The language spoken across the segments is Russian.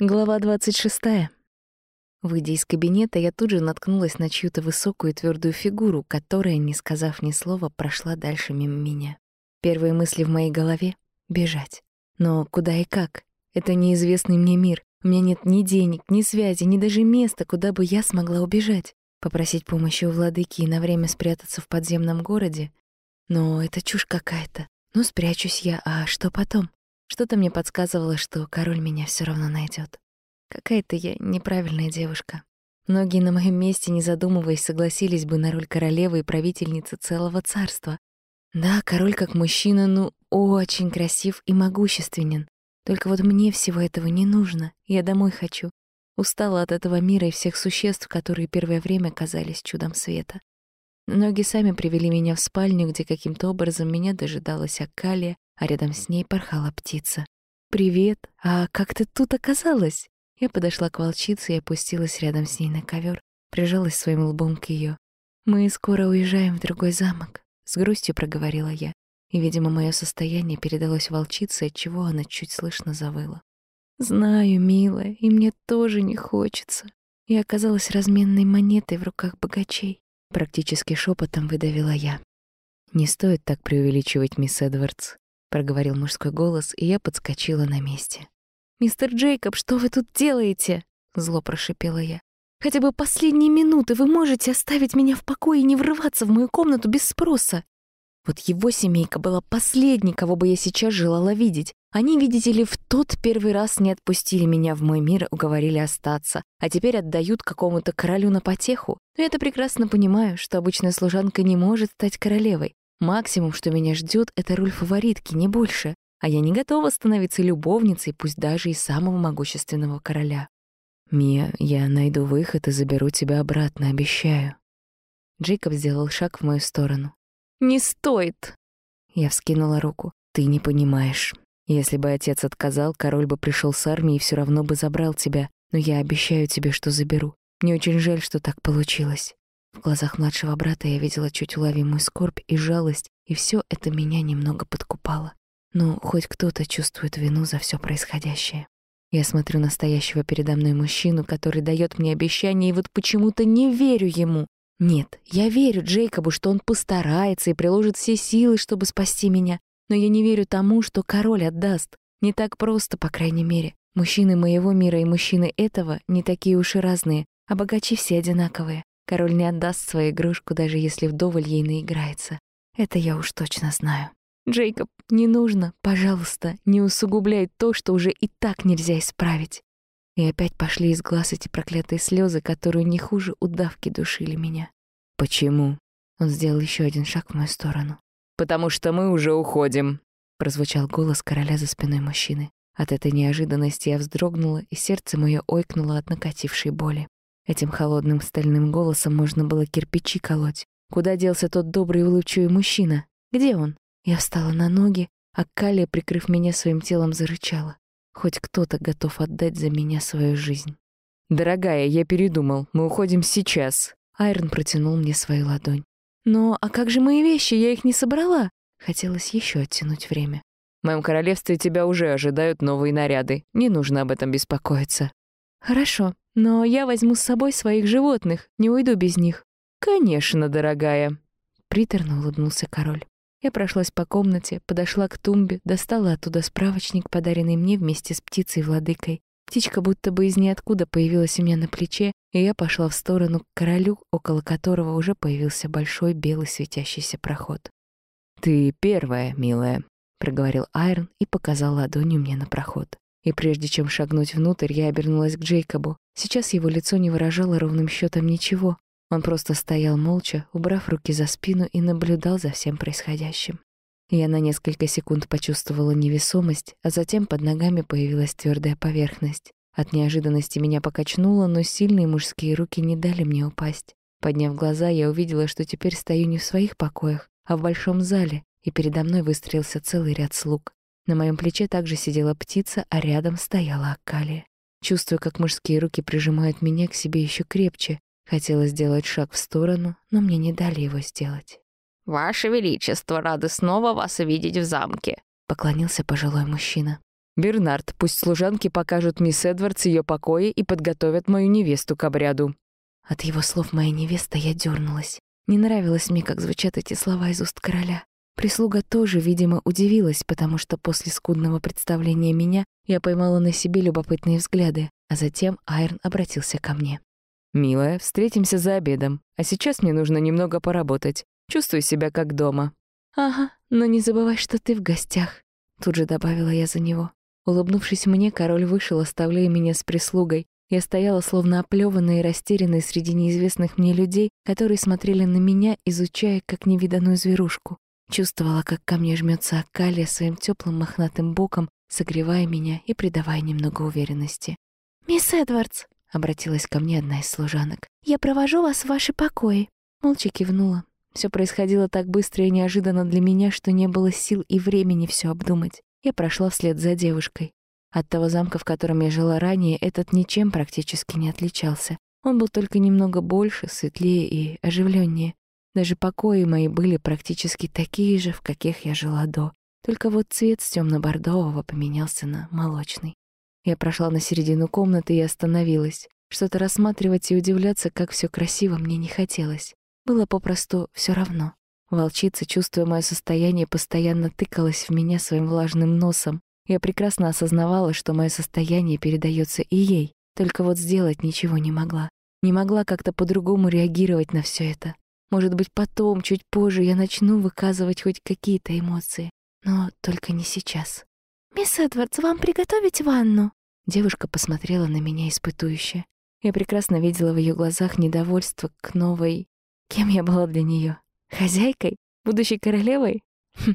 Глава 26. Выйдя из кабинета, я тут же наткнулась на чью-то высокую и твердую фигуру, которая, не сказав ни слова, прошла дальше мимо меня. Первые мысли в моей голове — бежать. Но куда и как? Это неизвестный мне мир. У меня нет ни денег, ни связи, ни даже места, куда бы я смогла убежать. Попросить помощи у владыки и на время спрятаться в подземном городе? Но это чушь какая-то. Ну, спрячусь я, а что потом? Что-то мне подсказывало, что король меня все равно найдет. Какая-то я неправильная девушка. Многие на моем месте, не задумываясь, согласились бы на роль королевы и правительницы целого царства. Да, король как мужчина, ну, очень красив и могущественен. Только вот мне всего этого не нужно. Я домой хочу. Устала от этого мира и всех существ, которые первое время казались чудом света. Ноги сами привели меня в спальню, где каким-то образом меня дожидалась Акалия, а рядом с ней порхала птица. «Привет! А как ты тут оказалась?» Я подошла к волчице и опустилась рядом с ней на ковер, прижалась своим лбом к ее. «Мы скоро уезжаем в другой замок», — с грустью проговорила я. И, видимо, мое состояние передалось волчице, отчего она чуть слышно завыла. «Знаю, милая, и мне тоже не хочется». Я оказалась разменной монетой в руках богачей. Практически шепотом выдавила я. «Не стоит так преувеличивать, мисс Эдвардс проговорил мужской голос, и я подскочила на месте. «Мистер Джейкоб, что вы тут делаете?» — зло прошипела я. «Хотя бы последние минуты вы можете оставить меня в покое и не врываться в мою комнату без спроса?» Вот его семейка была последней, кого бы я сейчас желала видеть. Они, видите ли, в тот первый раз не отпустили меня в мой мир, уговорили остаться, а теперь отдают какому-то королю на потеху. Но я-то прекрасно понимаю, что обычная служанка не может стать королевой, Максимум, что меня ждет, это роль фаворитки, не больше. А я не готова становиться любовницей, пусть даже и самого могущественного короля. «Мия, я найду выход и заберу тебя обратно, обещаю». Джейкоб сделал шаг в мою сторону. «Не стоит!» Я вскинула руку. «Ты не понимаешь. Если бы отец отказал, король бы пришел с армией и все равно бы забрал тебя. Но я обещаю тебе, что заберу. Мне очень жаль, что так получилось. В глазах младшего брата я видела чуть уловимую скорбь и жалость, и все это меня немного подкупало. Ну, хоть кто-то чувствует вину за все происходящее. Я смотрю на стоящего передо мной мужчину, который дает мне обещание, и вот почему-то не верю ему. Нет, я верю Джейкобу, что он постарается и приложит все силы, чтобы спасти меня. Но я не верю тому, что король отдаст. Не так просто, по крайней мере. Мужчины моего мира и мужчины этого не такие уж и разные, а богачи все одинаковые. Король не отдаст свою игрушку, даже если вдоволь ей наиграется. Это я уж точно знаю. Джейкоб, не нужно, пожалуйста, не усугубляй то, что уже и так нельзя исправить. И опять пошли из глаз эти проклятые слезы, которые не хуже удавки душили меня. Почему? Он сделал еще один шаг в мою сторону. Потому что мы уже уходим, прозвучал голос короля за спиной мужчины. От этой неожиданности я вздрогнула, и сердце мое ойкнуло от накатившей боли. Этим холодным стальным голосом можно было кирпичи колоть. Куда делся тот добрый и улыбчивый мужчина? Где он? Я встала на ноги, а Калия, прикрыв меня своим телом, зарычала. Хоть кто-то готов отдать за меня свою жизнь. «Дорогая, я передумал. Мы уходим сейчас». Айрон протянул мне свою ладонь. «Но а как же мои вещи? Я их не собрала». Хотелось еще оттянуть время. «В моем королевстве тебя уже ожидают новые наряды. Не нужно об этом беспокоиться». «Хорошо», но я возьму с собой своих животных, не уйду без них. Конечно, дорогая. Приторно улыбнулся король. Я прошлась по комнате, подошла к тумбе, достала оттуда справочник, подаренный мне вместе с птицей-владыкой. Птичка будто бы из ниоткуда появилась у меня на плече, и я пошла в сторону к королю, около которого уже появился большой белый светящийся проход. «Ты первая, милая», — проговорил Айрон и показал ладонью мне на проход. И прежде чем шагнуть внутрь, я обернулась к Джейкобу. Сейчас его лицо не выражало ровным счетом ничего. Он просто стоял молча, убрав руки за спину и наблюдал за всем происходящим. Я на несколько секунд почувствовала невесомость, а затем под ногами появилась твердая поверхность. От неожиданности меня покачнуло, но сильные мужские руки не дали мне упасть. Подняв глаза, я увидела, что теперь стою не в своих покоях, а в большом зале, и передо мной выстроился целый ряд слуг. На моем плече также сидела птица, а рядом стояла Акалия. Чувствуя, как мужские руки прижимают меня к себе еще крепче, хотела сделать шаг в сторону, но мне не дали его сделать. «Ваше Величество, рады снова вас видеть в замке», — поклонился пожилой мужчина. «Бернард, пусть служанки покажут мисс Эдвардс ее покои и подготовят мою невесту к обряду». От его слов моя невеста я дернулась. Не нравилось мне, как звучат эти слова из уст короля. Прислуга тоже, видимо, удивилась, потому что после скудного представления меня я поймала на себе любопытные взгляды, а затем Айрон обратился ко мне. «Милая, встретимся за обедом, а сейчас мне нужно немного поработать. Чувствую себя как дома». «Ага, но не забывай, что ты в гостях», — тут же добавила я за него. Улыбнувшись мне, король вышел, оставляя меня с прислугой. Я стояла словно оплеванная и растерянная среди неизвестных мне людей, которые смотрели на меня, изучая как невиданную зверушку. Чувствовала, как ко мне жмется Акалия своим теплым мохнатым боком, согревая меня и придавая немного уверенности. «Мисс Эдвардс», — обратилась ко мне одна из служанок, — «я провожу вас в ваши покои». Молча кивнула. Все происходило так быстро и неожиданно для меня, что не было сил и времени все обдумать. Я прошла вслед за девушкой. От того замка, в котором я жила ранее, этот ничем практически не отличался. Он был только немного больше, светлее и оживленнее. Даже покои мои были практически такие же, в каких я жила до. Только вот цвет с темно-бордового поменялся на молочный. Я прошла на середину комнаты и остановилась. Что-то рассматривать и удивляться, как все красиво, мне не хотелось. Было попросту все равно. Волчица, чувствуя мое состояние, постоянно тыкалась в меня своим влажным носом. Я прекрасно осознавала, что мое состояние передается и ей, только вот сделать ничего не могла. Не могла как-то по-другому реагировать на все это. Может быть, потом, чуть позже, я начну выказывать хоть какие-то эмоции. Но только не сейчас. «Мисс Эдвардс, вам приготовить ванну?» Девушка посмотрела на меня испытующе. Я прекрасно видела в ее глазах недовольство к новой... Кем я была для нее? Хозяйкой? Будущей королевой? Хм,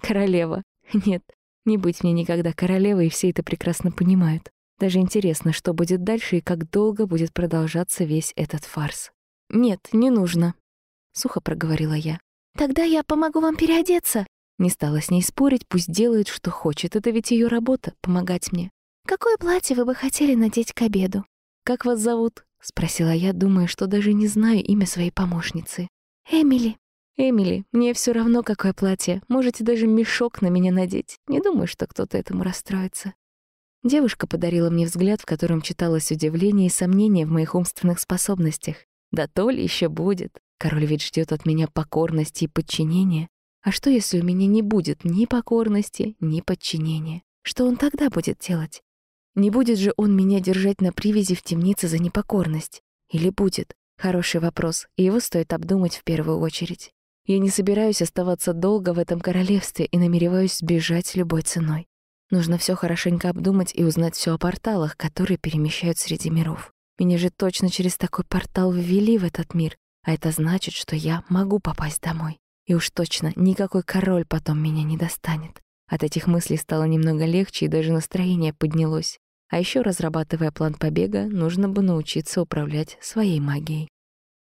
королева. Нет, не быть мне никогда королевой, и все это прекрасно понимают. Даже интересно, что будет дальше и как долго будет продолжаться весь этот фарс. «Нет, не нужно», — сухо проговорила я. «Тогда я помогу вам переодеться». Не стала с ней спорить, пусть делает, что хочет. Это ведь ее работа — помогать мне. «Какое платье вы бы хотели надеть к обеду?» «Как вас зовут?» — спросила я, думая, что даже не знаю имя своей помощницы. «Эмили». «Эмили, мне все равно, какое платье. Можете даже мешок на меня надеть. Не думаю, что кто-то этому расстроится». Девушка подарила мне взгляд, в котором читалось удивление и сомнение в моих умственных способностях. Да то ли еще будет. Король ведь ждет от меня покорности и подчинения. А что, если у меня не будет ни покорности, ни подчинения? Что он тогда будет делать? Не будет же он меня держать на привязи в темнице за непокорность? Или будет? Хороший вопрос, и его стоит обдумать в первую очередь. Я не собираюсь оставаться долго в этом королевстве и намереваюсь сбежать любой ценой. Нужно все хорошенько обдумать и узнать все о порталах, которые перемещают среди миров. Меня же точно через такой портал ввели в этот мир, а это значит, что я могу попасть домой. И уж точно никакой король потом меня не достанет. От этих мыслей стало немного легче, и даже настроение поднялось. А еще, разрабатывая план побега, нужно бы научиться управлять своей магией.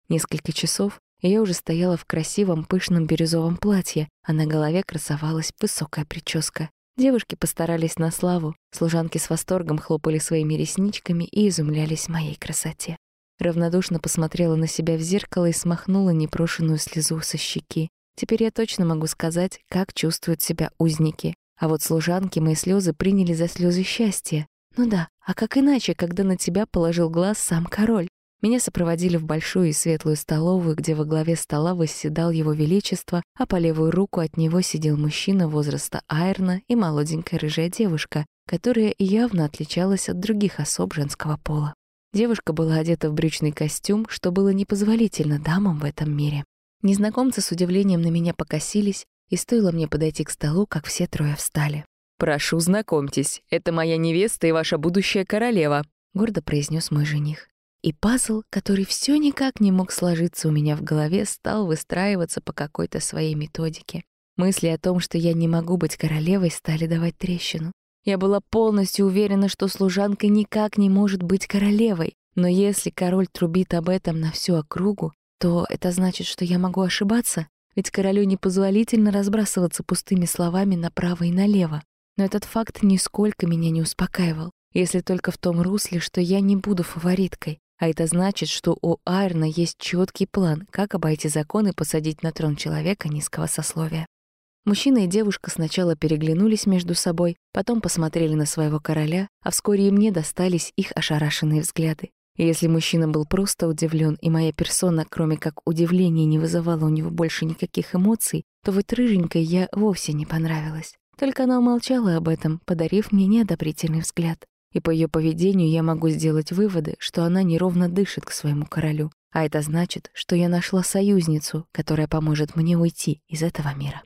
Несколько часов, и я уже стояла в красивом пышном бирюзовом платье, а на голове красовалась высокая прическа. Девушки постарались на славу, служанки с восторгом хлопали своими ресничками и изумлялись моей красоте равнодушно посмотрела на себя в зеркало и смахнула непрошенную слезу со щеки. Теперь я точно могу сказать, как чувствуют себя узники. А вот служанки мои слезы приняли за слезы счастья. Ну да, а как иначе, когда на тебя положил глаз сам король? Меня сопроводили в большую и светлую столовую, где во главе стола восседал его величество, а по левую руку от него сидел мужчина возраста Айрна и молоденькая рыжая девушка, которая явно отличалась от других особ женского пола. Девушка была одета в брючный костюм, что было непозволительно дамам в этом мире. Незнакомцы с удивлением на меня покосились, и стоило мне подойти к столу, как все трое встали. «Прошу, знакомьтесь, это моя невеста и ваша будущая королева», — гордо произнес мой жених. И пазл, который все никак не мог сложиться у меня в голове, стал выстраиваться по какой-то своей методике. Мысли о том, что я не могу быть королевой, стали давать трещину. Я была полностью уверена, что служанка никак не может быть королевой. Но если король трубит об этом на всю округу, то это значит, что я могу ошибаться, ведь королю непозволительно разбрасываться пустыми словами направо и налево. Но этот факт нисколько меня не успокаивал, если только в том русле, что я не буду фавориткой. А это значит, что у Айрна есть четкий план, как обойти закон и посадить на трон человека низкого сословия. Мужчина и девушка сначала переглянулись между собой, потом посмотрели на своего короля, а вскоре и мне достались их ошарашенные взгляды. И если мужчина был просто удивлен, и моя персона, кроме как удивления, не вызывала у него больше никаких эмоций, то вот рыженькой я вовсе не понравилась. Только она умолчала об этом, подарив мне неодобрительный взгляд. И по ее поведению я могу сделать выводы, что она неровно дышит к своему королю. А это значит, что я нашла союзницу, которая поможет мне уйти из этого мира.